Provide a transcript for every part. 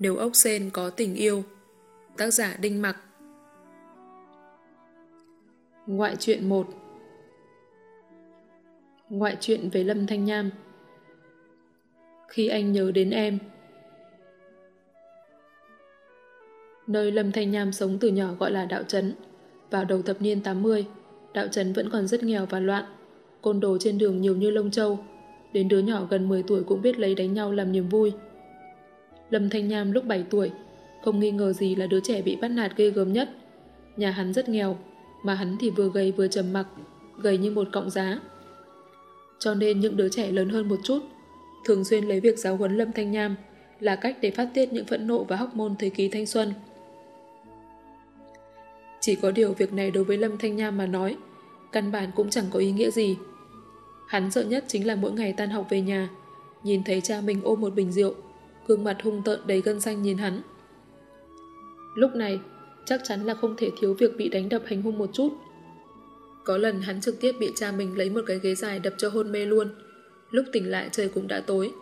Nếu ốc sen có tình yêu. Tác giả Đinh Mặc. Ngoại truyện 1 Ngoại truyện về Lâm Thanh Nham Khi anh nhớ đến em. Nơi Lâm Thanh Nham sống từ nhỏ gọi là Đạo Trấn. Vào đầu thập niên 80 Đạo Trấn vẫn còn rất nghèo và loạn. Côn đồ trên đường nhiều như lông châu. Đến đứa nhỏ gần 10 tuổi cũng biết lấy đánh nhau làm niềm vui. Lâm Thanh Nham lúc 7 tuổi, không nghi ngờ gì là đứa trẻ bị bắt nạt ghê gớm nhất. Nhà hắn rất nghèo, mà hắn thì vừa gầy vừa trầm mặc, gầy như một cọng giá. Cho nên những đứa trẻ lớn hơn một chút, thường xuyên lấy việc giáo huấn Lâm Thanh Nham là cách để phát tiết những phẫn nộ và hóc môn thời kỳ thanh xuân. Chỉ có điều việc này đối với Lâm Thanh Nham mà nói, căn bản cũng chẳng có ý nghĩa gì. Hắn sợ nhất chính là mỗi ngày tan học về nhà, nhìn thấy cha mình ôm một bình rượu, gương mặt hung tợn đầy gân xanh nhìn hắn. Lúc này, chắc chắn là không thể thiếu việc bị đánh đập hành hung một chút. Có lần hắn trực tiếp bị cha mình lấy một cái ghế dài đập cho hôn mê luôn. Lúc tỉnh lại trời cũng đã tối.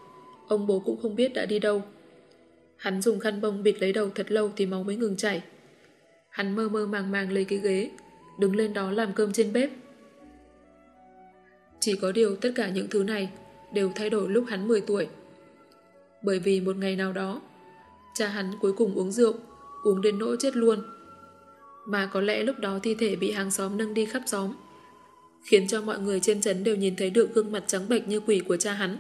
Ông bố cũng không biết đã đi đâu. Hắn dùng khăn bông bịt lấy đầu thật lâu thì máu mới ngừng chảy. Hắn mơ mơ màng màng lấy cái ghế, đứng lên đó làm cơm trên bếp. Chỉ có điều tất cả những thứ này đều thay đổi lúc hắn 10 tuổi bởi vì một ngày nào đó, cha hắn cuối cùng uống rượu, uống đến nỗi chết luôn. Mà có lẽ lúc đó thi thể bị hàng xóm nâng đi khắp xóm, khiến cho mọi người trên trấn đều nhìn thấy được gương mặt trắng bệch như quỷ của cha hắn.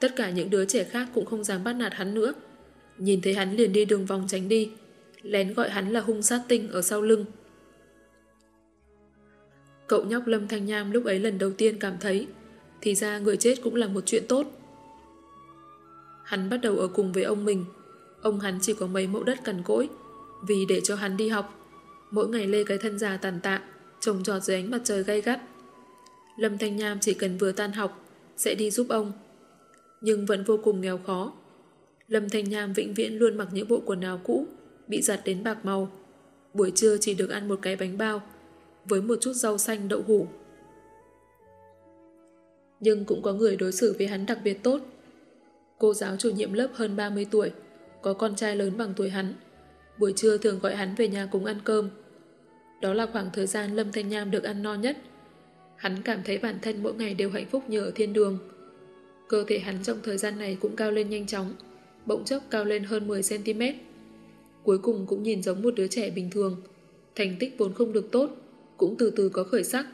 Tất cả những đứa trẻ khác cũng không dám bắt nạt hắn nữa. Nhìn thấy hắn liền đi đường vòng tránh đi, lén gọi hắn là hung sát tinh ở sau lưng. Cậu nhóc Lâm Thanh Nham lúc ấy lần đầu tiên cảm thấy thì ra người chết cũng là một chuyện tốt. Hắn bắt đầu ở cùng với ông mình. Ông hắn chỉ có mấy mẫu đất cằn cỗi, vì để cho hắn đi học. Mỗi ngày lê cái thân già tàn tạ, trồng trọt dưới ánh mặt trời gay gắt. Lâm Thanh Nham chỉ cần vừa tan học, sẽ đi giúp ông. Nhưng vẫn vô cùng nghèo khó. Lâm Thanh Nham vĩnh viễn luôn mặc những bộ quần áo cũ, bị giặt đến bạc màu. Buổi trưa chỉ được ăn một cái bánh bao, với một chút rau xanh đậu hủ. Nhưng cũng có người đối xử với hắn đặc biệt tốt. Cô giáo chủ nhiệm lớp hơn 30 tuổi, có con trai lớn bằng tuổi hắn. Buổi trưa thường gọi hắn về nhà cùng ăn cơm. Đó là khoảng thời gian Lâm Thanh Nham được ăn no nhất. Hắn cảm thấy bản thân mỗi ngày đều hạnh phúc như ở thiên đường. Cơ thể hắn trong thời gian này cũng cao lên nhanh chóng, bỗng chốc cao lên hơn 10cm. Cuối cùng cũng nhìn giống một đứa trẻ bình thường. Thành tích vốn không được tốt, cũng từ từ có khởi sắc.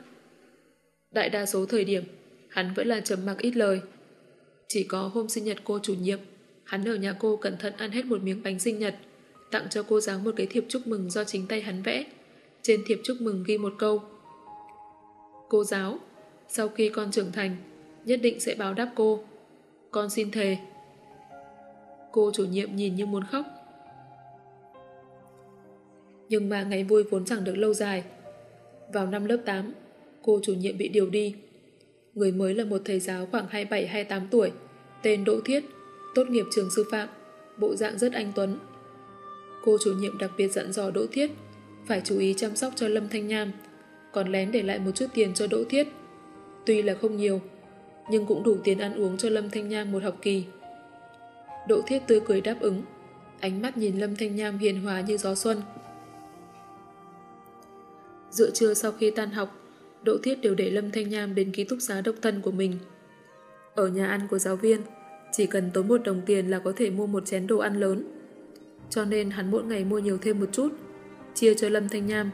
Đại đa số thời điểm, hắn vẫn là trầm mặc ít lời. Chỉ có hôm sinh nhật cô chủ nhiệm, hắn ở nhà cô cẩn thận ăn hết một miếng bánh sinh nhật, tặng cho cô giáo một cái thiệp chúc mừng do chính tay hắn vẽ. Trên thiệp chúc mừng ghi một câu. Cô giáo, sau khi con trưởng thành, nhất định sẽ báo đáp cô. Con xin thề. Cô chủ nhiệm nhìn như muốn khóc. Nhưng mà ngày vui vốn chẳng được lâu dài. Vào năm lớp 8, cô chủ nhiệm bị điều đi. Người mới là một thầy giáo khoảng 27-28 tuổi, tên Đỗ Thiết, tốt nghiệp trường sư phạm, bộ dạng rất anh tuấn. Cô chủ nhiệm đặc biệt dặn dò Đỗ Thiết phải chú ý chăm sóc cho Lâm Thanh Nham, còn lén để lại một chút tiền cho Đỗ Thiết. Tuy là không nhiều, nhưng cũng đủ tiền ăn uống cho Lâm Thanh Nham một học kỳ. Đỗ Thiết tươi cười đáp ứng, ánh mắt nhìn Lâm Thanh Nham hiền hòa như gió xuân. Dựa trưa sau khi tan học, Đỗ Thiết đều để Lâm Thanh Nham đến ký túc xá độc thân của mình. Ở nhà ăn của giáo viên, chỉ cần tốn một đồng tiền là có thể mua một chén đồ ăn lớn. Cho nên hắn mỗi ngày mua nhiều thêm một chút, chia cho Lâm Thanh Nham.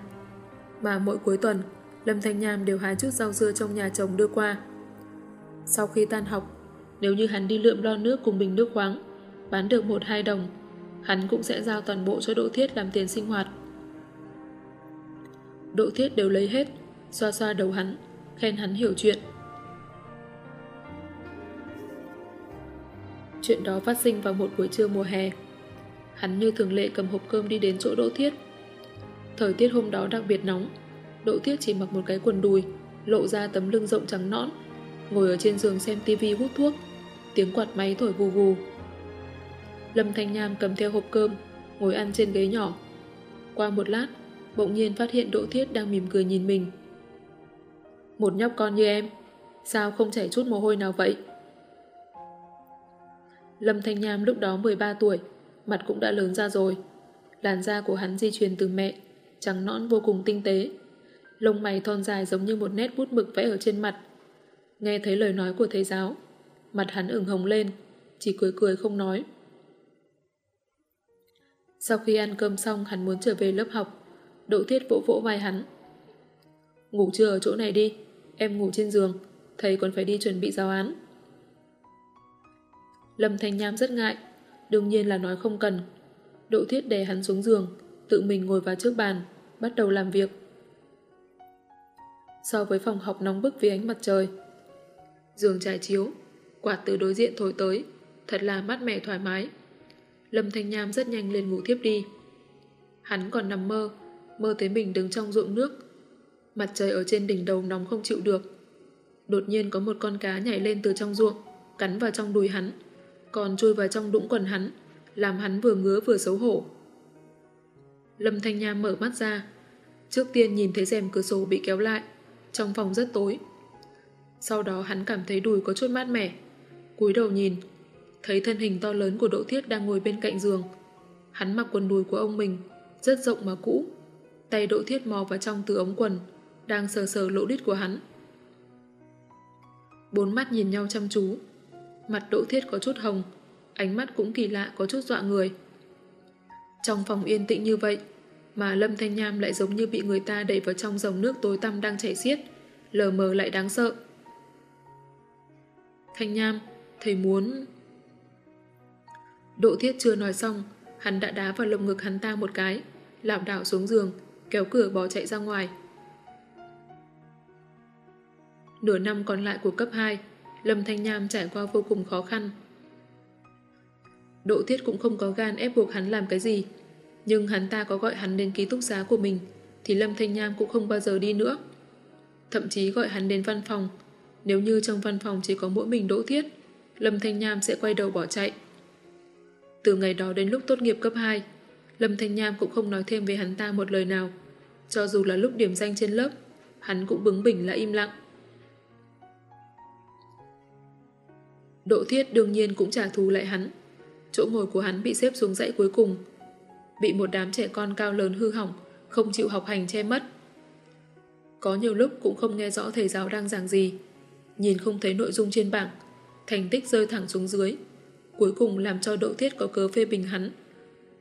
Mà mỗi cuối tuần, Lâm Thanh Nham đều hái chút rau dưa trong nhà chồng đưa qua. Sau khi tan học, nếu như hắn đi lượm lo nước cùng bình nước khoáng, bán được một hai đồng, hắn cũng sẽ giao toàn bộ cho Đỗ Thiết làm tiền sinh hoạt. Đỗ Thiết đều lấy hết, xoa xoa đầu hắn, khen hắn hiểu chuyện. Chuyện đó phát sinh vào một buổi trưa mùa hè. Hắn như thường lệ cầm hộp cơm đi đến chỗ Đỗ Thiết. Thời tiết hôm đó đặc biệt nóng, Đỗ Thiết chỉ mặc một cái quần đùi, lộ ra tấm lưng rộng trắng nõn, ngồi ở trên giường xem tivi hút thuốc, tiếng quạt máy thổi vù vù. Lâm Thanh Nham cầm theo hộp cơm, ngồi ăn trên ghế nhỏ. Qua một lát, bỗng nhiên phát hiện Đỗ Thiết đang mỉm cười nhìn mình. Một nhóc con như em, sao không chảy chút mồ hôi nào vậy? Lâm Thanh Nham lúc đó 13 tuổi, mặt cũng đã lớn ra rồi. Làn da của hắn di truyền từ mẹ, trắng nõn vô cùng tinh tế. Lông mày thon dài giống như một nét bút mực vẽ ở trên mặt. Nghe thấy lời nói của thầy giáo, mặt hắn ửng hồng lên, chỉ cười cười không nói. Sau khi ăn cơm xong hắn muốn trở về lớp học, Đỗ Thiết vỗ vỗ vai hắn. Ngủ trưa ở chỗ này đi, em ngủ trên giường, thầy còn phải đi chuẩn bị giáo án. Lâm Thanh Nham rất ngại, đương nhiên là nói không cần. Đỗ Thiết đè hắn xuống giường, tự mình ngồi vào trước bàn, bắt đầu làm việc. So với phòng học nóng bức vì ánh mặt trời, giường trải chiếu, quạt từ đối diện thổi tới, thật là mát mẻ thoải mái. Lâm Thanh Nham rất nhanh lên ngủ thiếp đi. Hắn còn nằm mơ, mơ thấy mình đứng trong ruộng nước. Mặt trời ở trên đỉnh đầu nóng không chịu được. Đột nhiên có một con cá nhảy lên từ trong ruộng, cắn vào trong đùi hắn, còn chui vào trong đũng quần hắn, làm hắn vừa ngứa vừa xấu hổ. Lâm Thanh Nha mở mắt ra, trước tiên nhìn thấy rèm cửa sổ bị kéo lại, trong phòng rất tối. Sau đó hắn cảm thấy đùi có chút mát mẻ, cúi đầu nhìn, thấy thân hình to lớn của Đỗ Thiết đang ngồi bên cạnh giường. Hắn mặc quần đùi của ông mình, rất rộng mà cũ. Tay Đỗ Thiết mò vào trong từ ống quần, đang sờ sờ lỗ đít của hắn. Bốn mắt nhìn nhau chăm chú. Mặt Đỗ Thiết có chút hồng, ánh mắt cũng kỳ lạ có chút dọa người. Trong phòng yên tĩnh như vậy, mà Lâm Thanh Nham lại giống như bị người ta đẩy vào trong dòng nước tối tăm đang chảy xiết, lờ mờ lại đáng sợ. Thanh Nham, thầy muốn... Độ thiết chưa nói xong, hắn đã đá vào lồng ngực hắn ta một cái, lảo đảo xuống giường, kéo cửa bỏ chạy ra ngoài. Nửa năm còn lại của cấp 2, Lâm Thanh Nham trải qua vô cùng khó khăn. Độ thiết cũng không có gan ép buộc hắn làm cái gì, nhưng hắn ta có gọi hắn đến ký túc xá của mình, thì Lâm Thanh Nham cũng không bao giờ đi nữa. Thậm chí gọi hắn đến văn phòng, nếu như trong văn phòng chỉ có mỗi mình Đỗ Thiết, Lâm Thanh Nham sẽ quay đầu bỏ chạy. Từ ngày đó đến lúc tốt nghiệp cấp 2, Lâm Thanh Nham cũng không nói thêm về hắn ta một lời nào. Cho dù là lúc điểm danh trên lớp, hắn cũng bứng bỉnh là im lặng. Độ thiết đương nhiên cũng trả thù lại hắn. Chỗ ngồi của hắn bị xếp xuống dãy cuối cùng. Bị một đám trẻ con cao lớn hư hỏng, không chịu học hành che mất. Có nhiều lúc cũng không nghe rõ thầy giáo đang giảng gì. Nhìn không thấy nội dung trên bảng, thành tích rơi thẳng xuống dưới. Cuối cùng làm cho độ thiết có cớ phê bình hắn.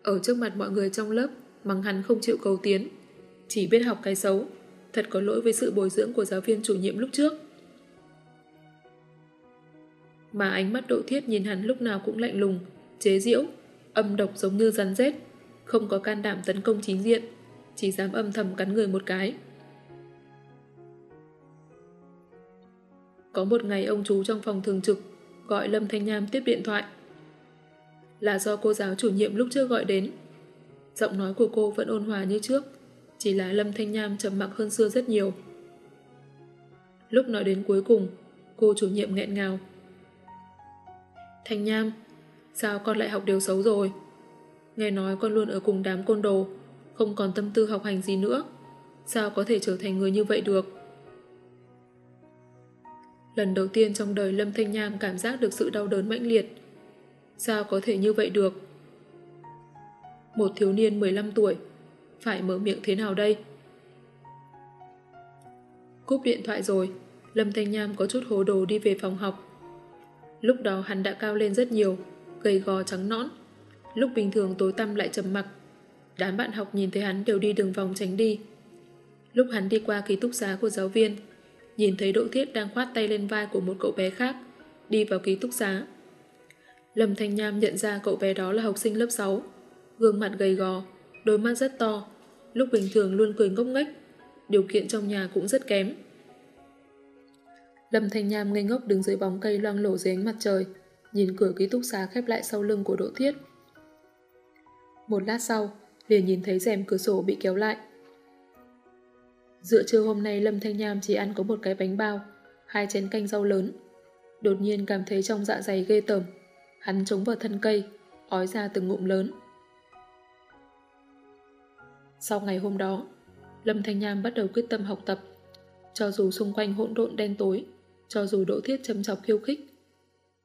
Ở trước mặt mọi người trong lớp, mắng hắn không chịu cầu tiến. Chỉ biết học cái xấu. Thật có lỗi với sự bồi dưỡng của giáo viên chủ nhiệm lúc trước. Mà ánh mắt độ thiết nhìn hắn lúc nào cũng lạnh lùng, chế diễu, âm độc giống như rắn rết, không có can đảm tấn công chính diện, chỉ dám âm thầm cắn người một cái. Có một ngày ông chú trong phòng thường trực gọi Lâm Thanh Nham tiếp điện thoại. Là do cô giáo chủ nhiệm lúc trước gọi đến. Giọng nói của cô vẫn ôn hòa như trước, chỉ là Lâm Thanh Nham trầm mặc hơn xưa rất nhiều. Lúc nói đến cuối cùng, cô chủ nhiệm nghẹn ngào. Thanh Nham, sao con lại học điều xấu rồi? Nghe nói con luôn ở cùng đám côn đồ, không còn tâm tư học hành gì nữa. Sao có thể trở thành người như vậy được? Lần đầu tiên trong đời Lâm Thanh Nham cảm giác được sự đau đớn mãnh liệt. Sao có thể như vậy được? Một thiếu niên 15 tuổi, phải mở miệng thế nào đây? Cúp điện thoại rồi, Lâm Thanh Nham có chút hồ đồ đi về phòng học. Lúc đó hắn đã cao lên rất nhiều, gầy gò trắng nõn. Lúc bình thường tối tăm lại trầm mặc. Đám bạn học nhìn thấy hắn đều đi đường vòng tránh đi. Lúc hắn đi qua ký túc xá của giáo viên, nhìn thấy Đỗ Thiết đang khoát tay lên vai của một cậu bé khác, đi vào ký túc xá. Lâm Thanh Nham nhận ra cậu bé đó là học sinh lớp 6, gương mặt gầy gò, đôi mắt rất to, lúc bình thường luôn cười ngốc nghếch, điều kiện trong nhà cũng rất kém. Lâm Thanh Nham ngây ngốc đứng dưới bóng cây loang lổ dưới ánh mặt trời, nhìn cửa ký túc xá khép lại sau lưng của Đỗ Thiết. Một lát sau, liền nhìn thấy rèm cửa sổ bị kéo lại. Dựa trưa hôm nay Lâm Thanh Nham chỉ ăn có một cái bánh bao, hai chén canh rau lớn. Đột nhiên cảm thấy trong dạ dày ghê tởm. Hắn chống vào thân cây, ói ra từng ngụm lớn. Sau ngày hôm đó, Lâm Thanh Nham bắt đầu quyết tâm học tập. Cho dù xung quanh hỗn độn đen tối, cho dù độ thiết châm chọc khiêu khích,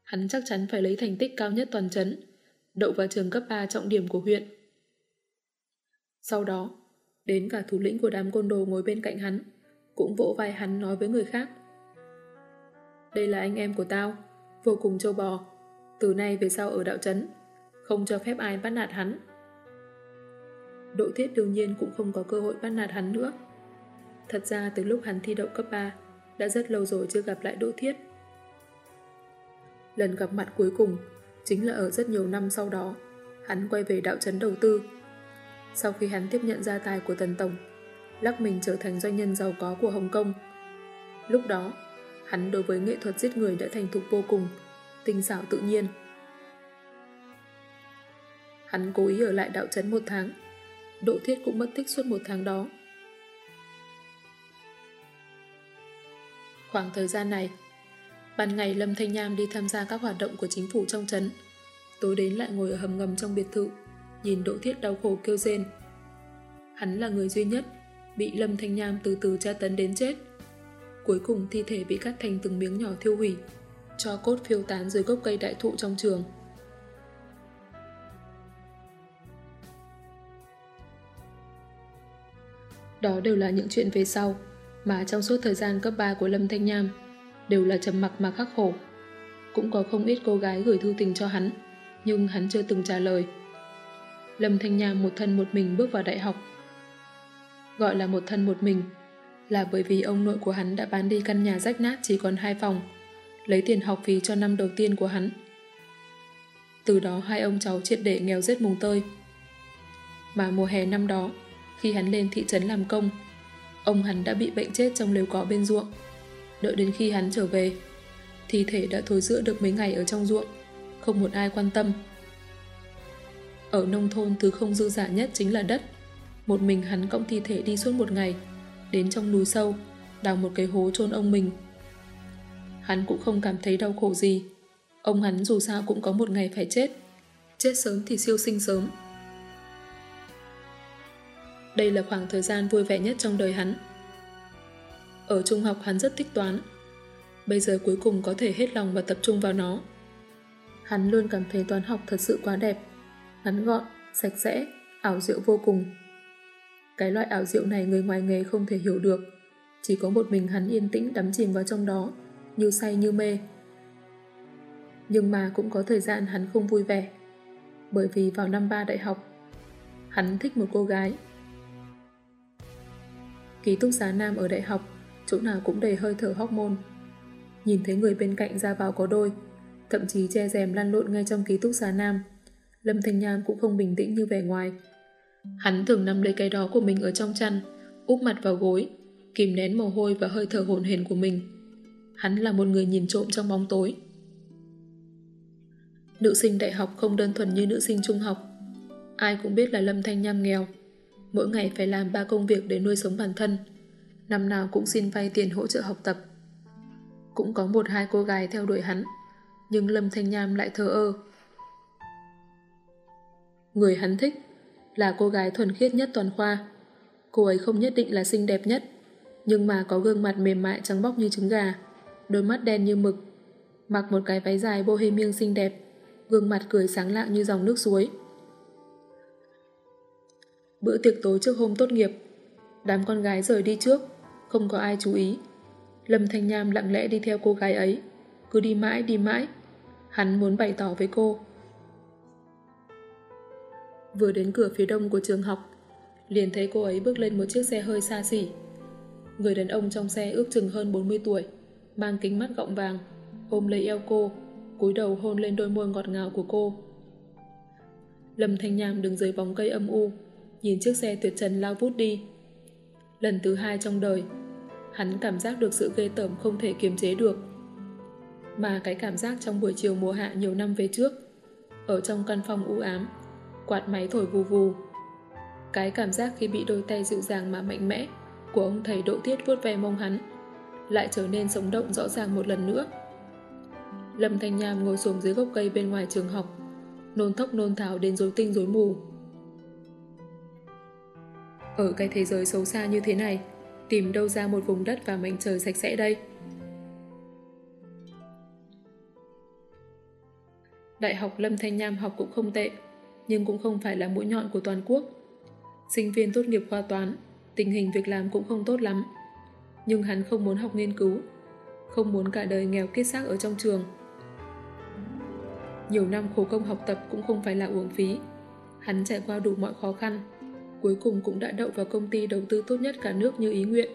hắn chắc chắn phải lấy thành tích cao nhất toàn chấn, đậu vào trường cấp 3 trọng điểm của huyện. Sau đó, đến cả thủ lĩnh của đám côn đồ ngồi bên cạnh hắn, cũng vỗ vai hắn nói với người khác. Đây là anh em của tao, vô cùng châu bò, từ nay về sau ở đạo trấn, không cho phép ai bắt nạt hắn. Đỗ Thiết đương nhiên cũng không có cơ hội bắt nạt hắn nữa. Thật ra từ lúc hắn thi đậu cấp 3, đã rất lâu rồi chưa gặp lại Đỗ Thiết. Lần gặp mặt cuối cùng chính là ở rất nhiều năm sau đó, hắn quay về đạo trấn đầu tư. Sau khi hắn tiếp nhận gia tài của Tần Tổng, lắc mình trở thành doanh nhân giàu có của Hồng Kông. Lúc đó, hắn đối với nghệ thuật giết người đã thành thục vô cùng, tinh xảo tự nhiên. Hắn cố ý ở lại đạo trấn một tháng, Đỗ Thiết cũng mất tích suốt một tháng đó. Khoảng thời gian này, ban ngày Lâm Thanh Nham đi tham gia các hoạt động của chính phủ trong trấn, tối đến lại ngồi ở hầm ngầm trong biệt thự, nhìn Đỗ Thiết đau khổ kêu rên. Hắn là người duy nhất bị Lâm Thanh Nham từ từ tra tấn đến chết. Cuối cùng thi thể bị cắt thành từng miếng nhỏ thiêu hủy, cho cốt phiêu tán dưới gốc cây đại thụ trong trường. Đó đều là những chuyện về sau, mà trong suốt thời gian cấp 3 của Lâm Thanh Nham đều là trầm mặc mà khắc khổ. Cũng có không ít cô gái gửi thư tình cho hắn, nhưng hắn chưa từng trả lời. Lâm Thanh Nham một thân một mình bước vào đại học. Gọi là một thân một mình là bởi vì ông nội của hắn đã bán đi căn nhà rách nát chỉ còn hai phòng, lấy tiền học phí cho năm đầu tiên của hắn. Từ đó hai ông cháu triệt để nghèo rết mùng tơi. Mà mùa hè năm đó, khi hắn lên thị trấn làm công, ông hắn đã bị bệnh chết trong lều cỏ bên ruộng. Đợi đến khi hắn trở về, thi thể đã thối rữa được mấy ngày ở trong ruộng, không một ai quan tâm. Ở nông thôn thứ không dư giả nhất chính là đất. Một mình hắn cõng thi thể đi suốt một ngày, đến trong núi sâu, đào một cái hố chôn ông mình. Hắn cũng không cảm thấy đau khổ gì. Ông hắn dù sao cũng có một ngày phải chết. Chết sớm thì siêu sinh sớm. Đây là khoảng thời gian vui vẻ nhất trong đời hắn. Ở trung học hắn rất thích toán. Bây giờ cuối cùng có thể hết lòng và tập trung vào nó. Hắn luôn cảm thấy toán học thật sự quá đẹp. Ngắn gọn, sạch sẽ, ảo diệu vô cùng. Cái loại ảo diệu này người ngoài nghề không thể hiểu được. Chỉ có một mình hắn yên tĩnh đắm chìm vào trong đó, như say như mê. Nhưng mà cũng có thời gian hắn không vui vẻ. Bởi vì vào năm ba đại học, hắn thích một cô gái Ký túc xá nam ở đại học, chỗ nào cũng đầy hơi thở hormone. Nhìn thấy người bên cạnh ra vào có đôi, thậm chí che rèm lăn lộn ngay trong ký túc xá nam. Lâm Thanh Nham cũng không bình tĩnh như vẻ ngoài. Hắn thường nằm lấy cái đó của mình ở trong chăn, úp mặt vào gối, kìm nén mồ hôi và hơi thở hồn hển của mình. Hắn là một người nhìn trộm trong bóng tối. Nữ sinh đại học không đơn thuần như nữ sinh trung học. Ai cũng biết là Lâm Thanh Nham nghèo, mỗi ngày phải làm ba công việc để nuôi sống bản thân. Năm nào cũng xin vay tiền hỗ trợ học tập. Cũng có một hai cô gái theo đuổi hắn, nhưng Lâm Thanh Nham lại thờ ơ. Người hắn thích là cô gái thuần khiết nhất toàn khoa. Cô ấy không nhất định là xinh đẹp nhất, nhưng mà có gương mặt mềm mại trắng bóc như trứng gà, đôi mắt đen như mực, mặc một cái váy dài bohemian xinh đẹp, gương mặt cười sáng lạng như dòng nước suối. Bữa tiệc tối trước hôm tốt nghiệp, đám con gái rời đi trước, không có ai chú ý. Lâm Thanh Nham lặng lẽ đi theo cô gái ấy, cứ đi mãi đi mãi. Hắn muốn bày tỏ với cô. Vừa đến cửa phía đông của trường học, liền thấy cô ấy bước lên một chiếc xe hơi xa xỉ. Người đàn ông trong xe ước chừng hơn 40 tuổi, mang kính mắt gọng vàng, ôm lấy eo cô, cúi đầu hôn lên đôi môi ngọt ngào của cô. Lâm Thanh Nham đứng dưới bóng cây âm u, nhìn chiếc xe tuyệt trần lao vút đi. Lần thứ hai trong đời, hắn cảm giác được sự ghê tởm không thể kiềm chế được. Mà cái cảm giác trong buổi chiều mùa hạ nhiều năm về trước, ở trong căn phòng u ám, quạt máy thổi vù vù. Cái cảm giác khi bị đôi tay dịu dàng mà mạnh mẽ của ông thầy độ tiết vuốt ve mông hắn, lại trở nên sống động rõ ràng một lần nữa. Lâm Thanh Nham ngồi xuống dưới gốc cây bên ngoài trường học, nôn thốc nôn tháo đến rối tinh rối mù. Ở cái thế giới xấu xa như thế này, tìm đâu ra một vùng đất và mảnh trời sạch sẽ đây? Đại học Lâm Thanh Nham học cũng không tệ, nhưng cũng không phải là mũi nhọn của toàn quốc. Sinh viên tốt nghiệp khoa toán, tình hình việc làm cũng không tốt lắm. Nhưng hắn không muốn học nghiên cứu, không muốn cả đời nghèo kết xác ở trong trường. Nhiều năm khổ công học tập cũng không phải là uổng phí. Hắn trải qua đủ mọi khó khăn, cuối cùng cũng đã đậu vào công ty đầu tư tốt nhất cả nước như ý nguyện,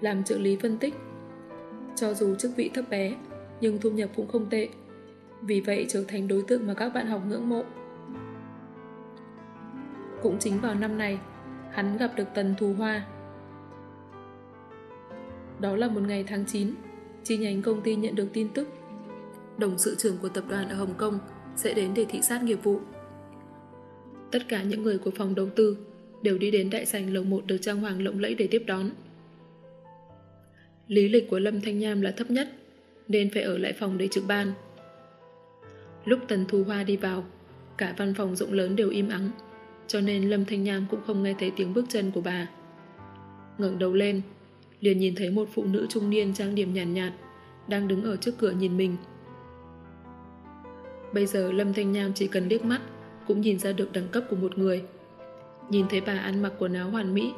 làm trợ lý phân tích. Cho dù chức vị thấp bé, nhưng thu nhập cũng không tệ. Vì vậy trở thành đối tượng mà các bạn học ngưỡng mộ. Cũng chính vào năm này, hắn gặp được Tần Thù Hoa. Đó là một ngày tháng 9, chi nhánh công ty nhận được tin tức. Đồng sự trưởng của tập đoàn ở Hồng Kông sẽ đến để thị sát nghiệp vụ. Tất cả những người của phòng đầu tư đều đi đến đại sảnh lầu 1 được trang hoàng lộng lẫy để tiếp đón. Lý lịch của Lâm Thanh Nham là thấp nhất, nên phải ở lại phòng để trực ban. Lúc Tần Thu Hoa đi vào, cả văn phòng rộng lớn đều im ắng, cho nên Lâm Thanh Nham cũng không nghe thấy tiếng bước chân của bà. ngẩng đầu lên, liền nhìn thấy một phụ nữ trung niên trang điểm nhàn nhạt, nhạt, đang đứng ở trước cửa nhìn mình. Bây giờ Lâm Thanh Nham chỉ cần liếc mắt cũng nhìn ra được đẳng cấp của một người. Nhìn thấy bà ăn mặc quần áo hoàn mỹ,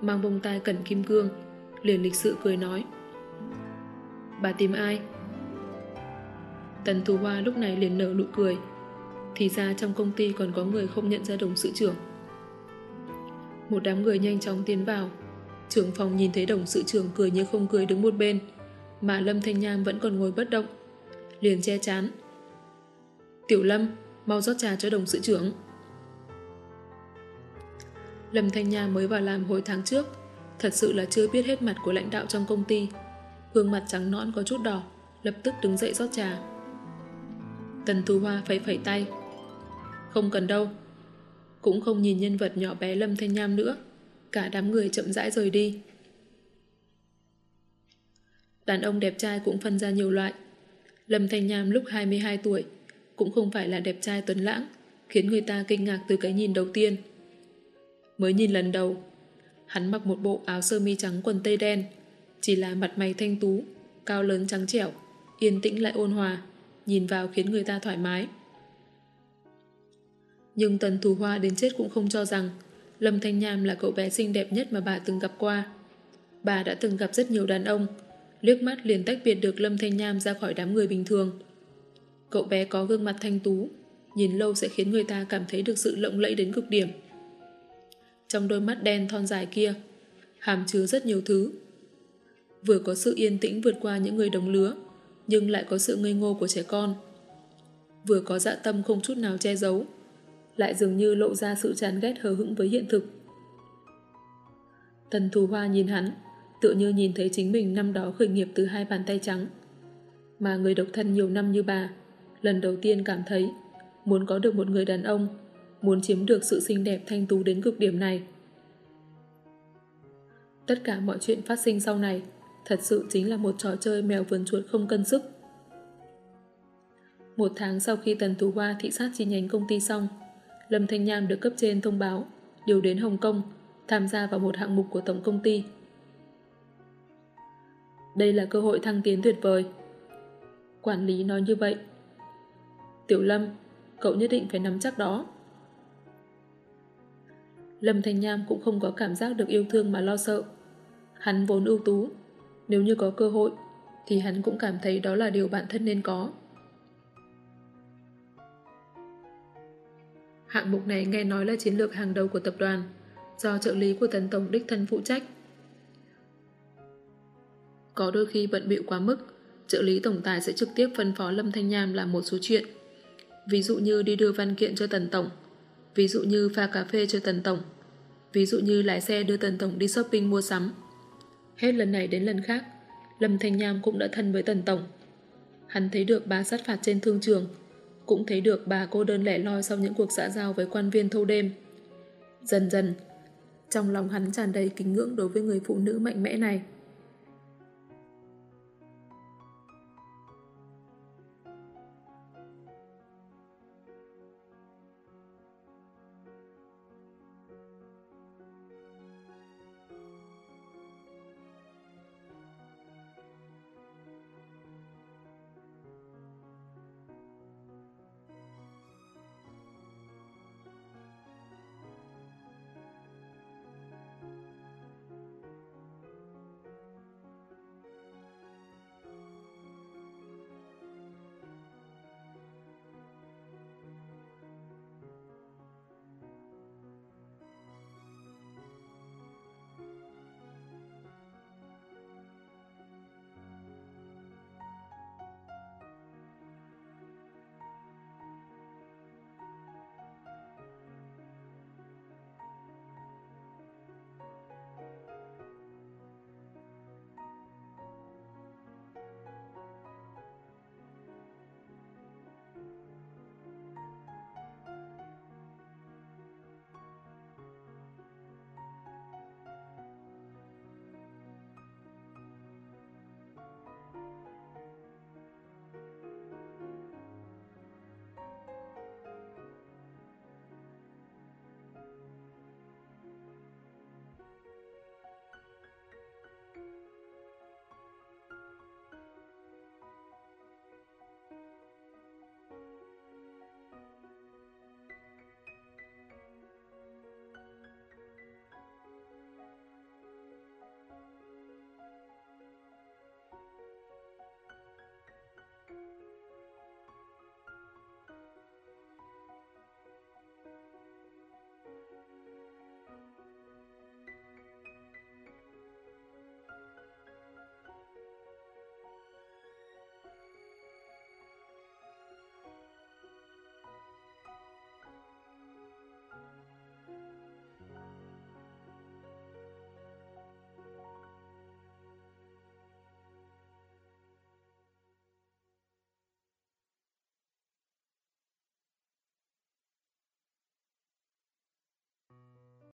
mang bông tai cẩn kim cương, liền lịch sự cười nói. Bà tìm ai? Tần Thù Hoa lúc này liền nở nụ cười. Thì ra trong công ty còn có người không nhận ra đồng sự trưởng. Một đám người nhanh chóng tiến vào. Trưởng phòng nhìn thấy đồng sự trưởng cười như không cười đứng một bên, mà Lâm Thanh Nham vẫn còn ngồi bất động. Liền che chán. Tiểu Lâm, mau rót trà cho đồng sự trưởng. Lâm Thanh Nha mới vào làm hồi tháng trước, thật sự là chưa biết hết mặt của lãnh đạo trong công ty. Gương mặt trắng nõn có chút đỏ, lập tức đứng dậy rót trà. Tần Thu Hoa phẩy phẩy tay. Không cần đâu. Cũng không nhìn nhân vật nhỏ bé Lâm Thanh Nham nữa. Cả đám người chậm rãi rời đi. Đàn ông đẹp trai cũng phân ra nhiều loại. Lâm Thanh Nham lúc 22 tuổi cũng không phải là đẹp trai tuấn lãng, khiến người ta kinh ngạc từ cái nhìn đầu tiên. Mới nhìn lần đầu, hắn mặc một bộ áo sơ mi trắng quần tây đen, chỉ là mặt mày thanh tú, cao lớn trắng trẻo, yên tĩnh lại ôn hòa, nhìn vào khiến người ta thoải mái. Nhưng Tần Thù Hoa đến chết cũng không cho rằng Lâm Thanh Nham là cậu bé xinh đẹp nhất mà bà từng gặp qua. Bà đã từng gặp rất nhiều đàn ông, liếc mắt liền tách biệt được Lâm Thanh Nham ra khỏi đám người bình thường. Cậu bé có gương mặt thanh tú, nhìn lâu sẽ khiến người ta cảm thấy được sự lộng lẫy đến cực điểm. Trong đôi mắt đen thon dài kia, hàm chứa rất nhiều thứ. Vừa có sự yên tĩnh vượt qua những người đồng lứa, nhưng lại có sự ngây ngô của trẻ con. Vừa có dạ tâm không chút nào che giấu, lại dường như lộ ra sự chán ghét hờ hững với hiện thực. Tần Thù Hoa nhìn hắn, tựa như nhìn thấy chính mình năm đó khởi nghiệp từ hai bàn tay trắng. Mà người độc thân nhiều năm như bà, lần đầu tiên cảm thấy muốn có được một người đàn ông, muốn chiếm được sự xinh đẹp thanh tú đến cực điểm này. Tất cả mọi chuyện phát sinh sau này thật sự chính là một trò chơi mèo vườn chuột không cân sức. Một tháng sau khi Tần Tú Hoa thị sát chi nhánh công ty xong, Lâm Thanh Nham được cấp trên thông báo điều đến Hồng Kông tham gia vào một hạng mục của tổng công ty. Đây là cơ hội thăng tiến tuyệt vời. Quản lý nói như vậy. Tiểu Lâm, cậu nhất định phải nắm chắc đó. Lâm Thanh Nham cũng không có cảm giác được yêu thương mà lo sợ. Hắn vốn ưu tú, nếu như có cơ hội, thì hắn cũng cảm thấy đó là điều bản thân nên có. Hạng mục này nghe nói là chiến lược hàng đầu của tập đoàn, do trợ lý của Tần Tổng đích thân phụ trách. Có đôi khi bận bịu quá mức, trợ lý tổng tài sẽ trực tiếp phân phó Lâm Thanh Nham làm một số chuyện. Ví dụ như đi đưa văn kiện cho Tần Tổng, ví dụ như pha cà phê cho Tần Tổng, ví dụ như lái xe đưa Tần Tổng đi shopping mua sắm. Hết lần này đến lần khác, Lâm Thanh Nham cũng đã thân với Tần Tổng. Hắn thấy được bà sát phạt trên thương trường, cũng thấy được bà cô đơn lẻ loi sau những cuộc xã giao với quan viên thâu đêm. Dần dần, trong lòng hắn tràn đầy kính ngưỡng đối với người phụ nữ mạnh mẽ này.